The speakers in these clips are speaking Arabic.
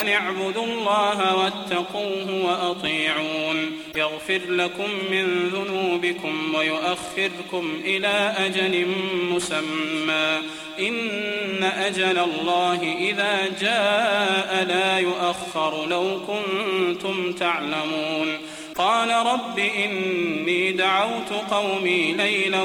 أن اعبدوا الله واتقوه وأطيعون. يغفر لكم من ذنوبكم ويؤخركم إلى أجل مسمى. إن أجل الله إذا جاء لا يؤخر لو كنتم تعلمون. قال رب إني دعوت قومي ليلا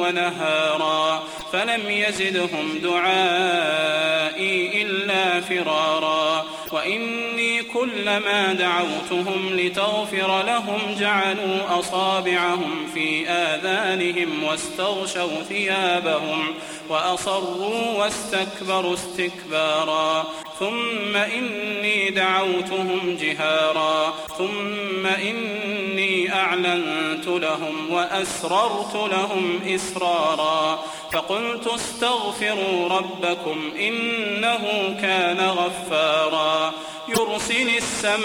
ونهارا فلم يزدهم دعائي إلا فرارا. وإني كلما دعوتهم لتغفر لهم جعلوا أصابعهم في آذانهم واستغشوا ثيابهم وأصروا واستكبروا استكبارا ثم إني دعوتهم جهارا. ثم إني أعلنت لهم وأسررت لهم إسرارا. فقلت استغفروا ربكم إنه كان غفارا. يرسل السماء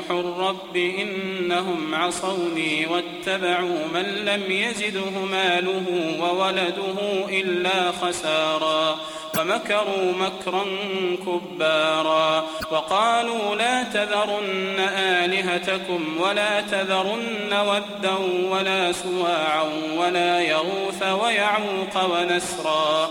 نوح رب إنهم عصوني واتبعوا من لم يزده ماله وولده إلا خسارا فمكروا مكرا كبارا وقالوا لا تذرن آلهتكم ولا تذرن ودا ولا سواعا ولا يغوث ويعوق ونسرا